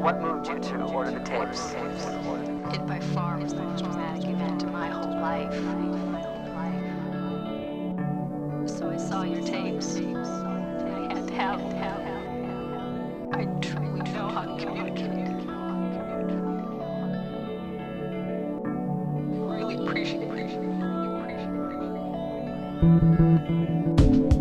What moved you to order the tapes? It by far was the most dramatic event in my whole life. So I saw your tapes. I had. I truly know how to communicate. Really appreciate it. That's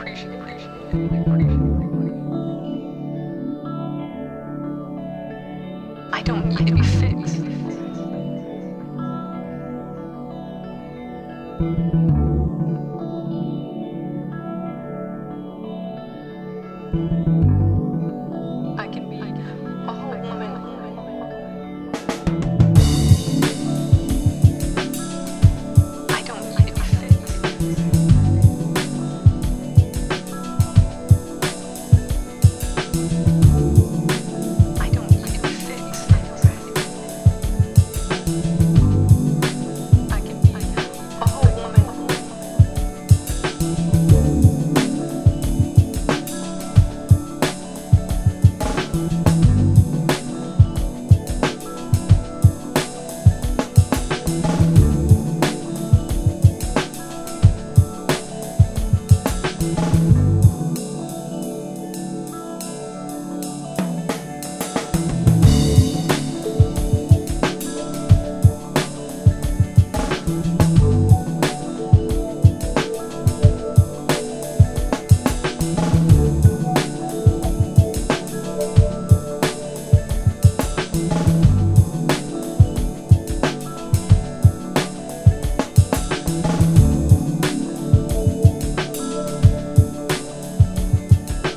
appreciate it. I don't need to be fixed.